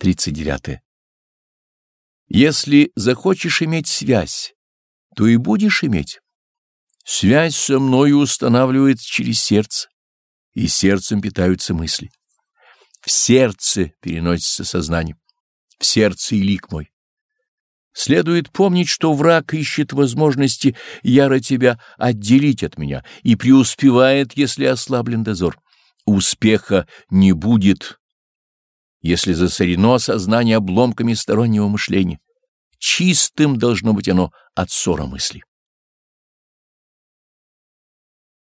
39. Если захочешь иметь связь, то и будешь иметь. Связь со мною устанавливается через сердце, и сердцем питаются мысли. В сердце переносится сознание, в сердце и лик мой. Следует помнить, что враг ищет возможности яро тебя отделить от меня и преуспевает, если ослаблен дозор. Успеха не будет, если засорено сознание обломками стороннего мышления. Чистым должно быть оно от ссора мысли.